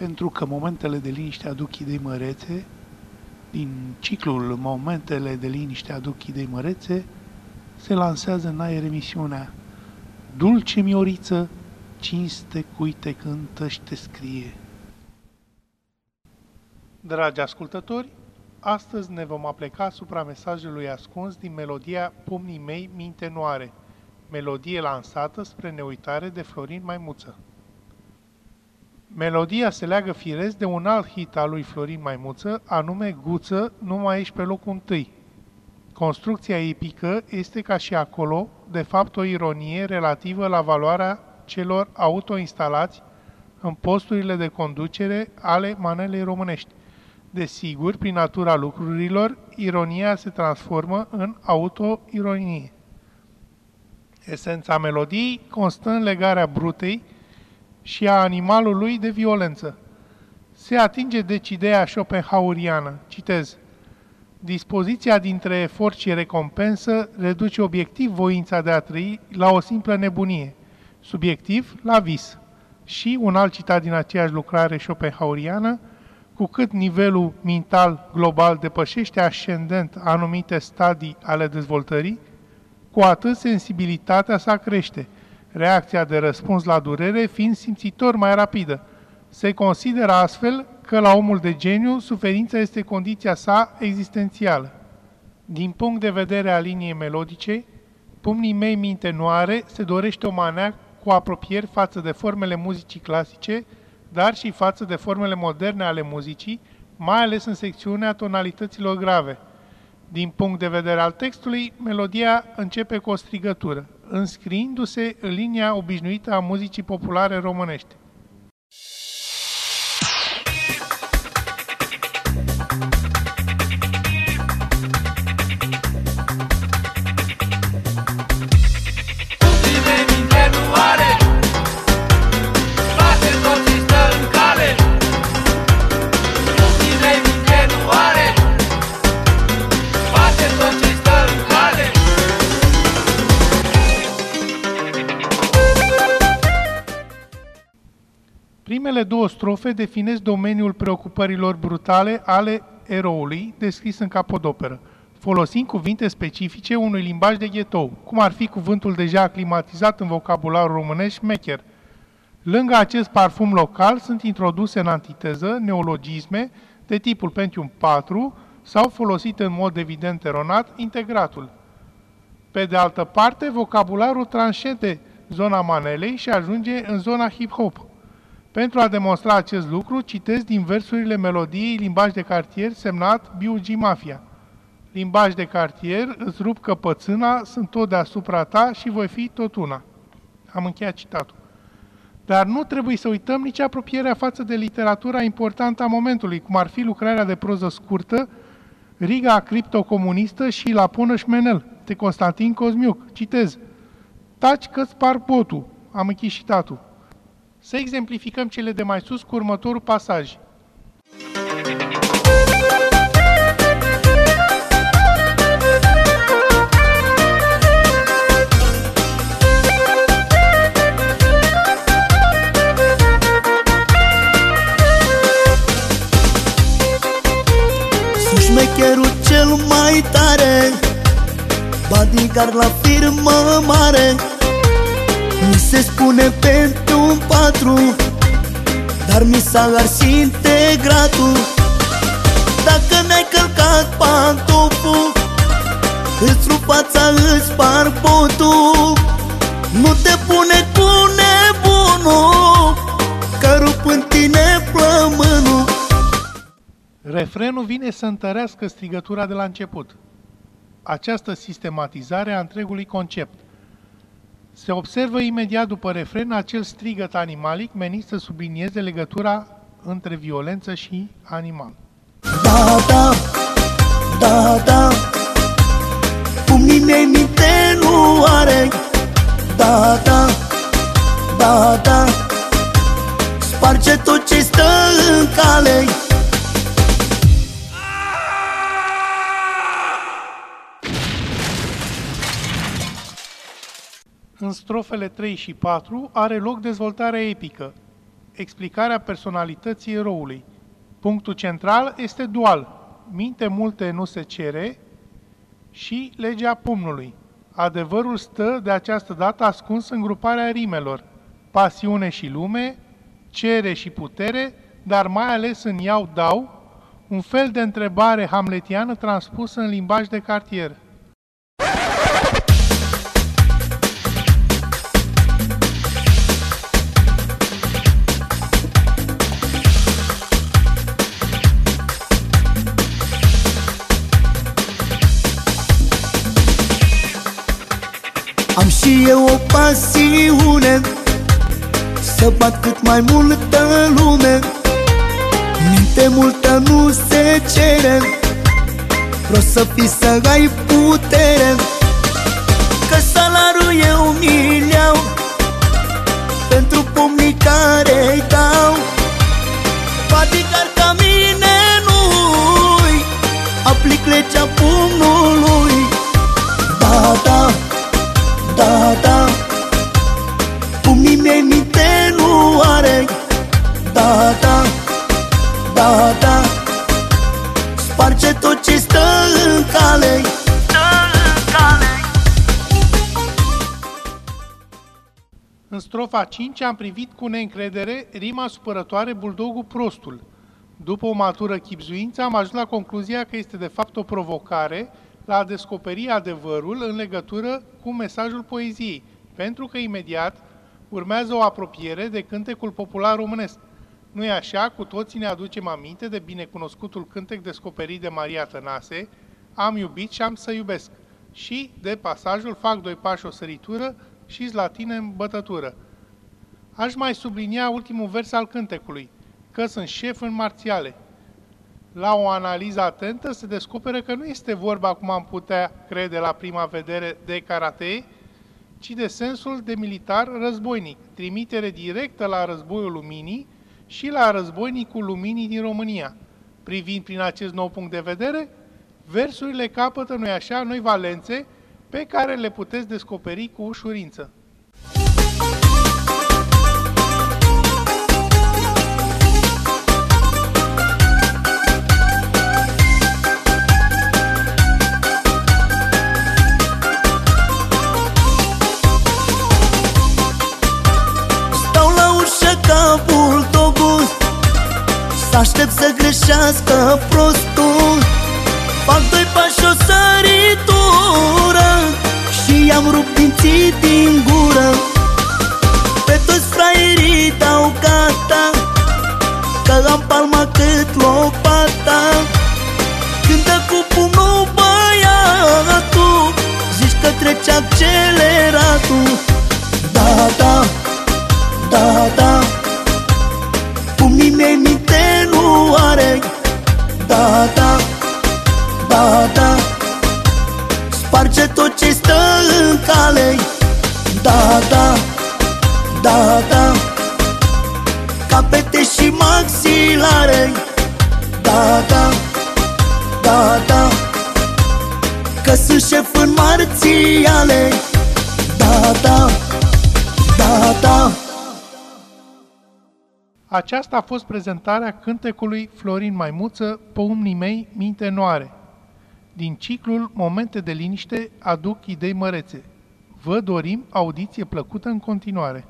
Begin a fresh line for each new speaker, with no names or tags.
pentru că momentele de liniște aduc idei mărețe, din ciclul Momentele de liniște aduc idei mărețe, se lansează în aer emisiunea Dulce Mioriță, cinste cui te cântă și te scrie. Dragi ascultători, astăzi ne vom apleca asupra mesajului ascuns din melodia Pumnii mei minte noare, melodie lansată spre neuitare de Florin Maimuță. Melodia se leagă firesc de un alt hit al lui Florin Maimuță, anume Guță, nu mai ești pe locul întâi. Construcția epică este ca și acolo, de fapt o ironie relativă la valoarea celor autoinstalați în posturile de conducere ale manelei românești. Desigur, prin natura lucrurilor, ironia se transformă în autoironie. Esența melodiei constă în legarea brutei și a animalului de violență. Se atinge deci ideea schopenhaueriană. Citez. Dispoziția dintre efort și recompensă reduce obiectiv voința de a trăi la o simplă nebunie, subiectiv la vis. Și un alt citat din aceeași lucrare schopenhaueriană, cu cât nivelul mental global depășește ascendent anumite stadii ale dezvoltării, cu atât sensibilitatea sa crește – reacția de răspuns la durere fiind simțitor mai rapidă. Se consideră astfel că la omul de geniu suferința este condiția sa existențială. Din punct de vedere al liniei melodice, pumnii mei minte noare se dorește o manea cu apropieri față de formele muzicii clasice, dar și față de formele moderne ale muzicii, mai ales în secțiunea tonalităților grave. Din punct de vedere al textului, melodia începe cu o strigătură înscriindu-se în linia obișnuită a muzicii populare românești. Primele două strofe definesc domeniul preocupărilor brutale ale eroului descris în capodoperă, folosind cuvinte specifice unui limbaj de ghetou, cum ar fi cuvântul deja aclimatizat în vocabularul românesc șmecher. Lângă acest parfum local sunt introduse în antiteză neologisme de tipul Pentium 4 sau folosit în mod evident eronat integratul. Pe de altă parte, vocabularul tranșede zona manelei și ajunge în zona hip-hop, pentru a demonstra acest lucru, citesc din versurile melodiei Limbaj de cartier semnat B.U.G. Mafia. Limbaj de cartier, îți rup căpățâna, sunt tot deasupra ta și voi fi tot una. Am încheiat citatul. Dar nu trebuie să uităm nici apropierea față de literatura importantă a momentului, cum ar fi lucrarea de proză scurtă, Riga criptocomunistă și La Pună Șmenel, de Constantin Cosmiuc. Citez. Taci că spar botul. Am închis citatul. Să exemplificăm cele de mai sus cu următorul pasaj.
șmecherul cel mai tare Bodyguard la firmă mare Mi se spune pentru un patru Dar mi s-a ars integratul. Dacă mi-ai călcat pantoful Îți rup fața, îți spar botul. Nu te pune cu nebunul Că rup în tine plămânul.
Refrenul vine să întărească strigătura de la început. Această sistematizare a întregului concept – se observă imediat după refren acel strigăt animalic menit să sublinieze legătura între violență și animal.
Da, da, da, da, Pumnii mei minte nu are. Da, da, da, da. Sparge tot ce stă În
strofele 3 și 4 are loc dezvoltarea epică. explicarea personalității eroului. Punctul central este dual. Minte multe nu se cere și legea pumnului. Adevărul stă de această dată ascuns în gruparea rimelor. Pasiune și lume, cere și putere, dar mai ales în iau dau, un fel de întrebare hamletiană transpusă în limbaj de cartier.
Am și eu o pasiune Să bat cât mai multă lume. Minte multă nu se cere Vreau să fii să ai putere în cale
În strofa 5 am privit cu neîncredere rima supărătoare Buldogul prostul. După o matură chipzuință am ajuns la concluzia că este de fapt o provocare la a descoperi adevărul în legătură cu mesajul poeziei, pentru că imediat urmează o apropiere de cântecul popular românesc. nu e așa? Cu toții ne aducem aminte de binecunoscutul cântec descoperit de Maria Tănase, Am iubit și am să iubesc, și de pasajul Fac doi pași o săritură și la tine în bătătură. Aș mai sublinia ultimul vers al cântecului, că sunt șef în marțiale, la o analiză atentă se descoperă că nu este vorba, cum am putea crede la prima vedere, de karate, ci de sensul de militar războinic, trimitere directă la războiul luminii și la războinicul luminii din România. Privind prin acest nou punct de vedere, versurile capătă, noi așa, noi valențe pe care le puteți descoperi cu ușurință.
Aștept să greșească prostul Fac doi pași o săritură Și am rupt dinții din gură. Pe toți fraierii dau gata Că am palma cât lopata Când dă cu pumnul băiatul Zici că trece acceleratul da, da Capete și maxilare Da, da, da, da Că sunt șef în marțiale Da, da, da, da
aceasta a fost prezentarea cântecului Florin Maimuță, Poumnii mei, minte noare. Din ciclul Momente de liniște aduc idei mărețe. Vă dorim audiție plăcută în continuare.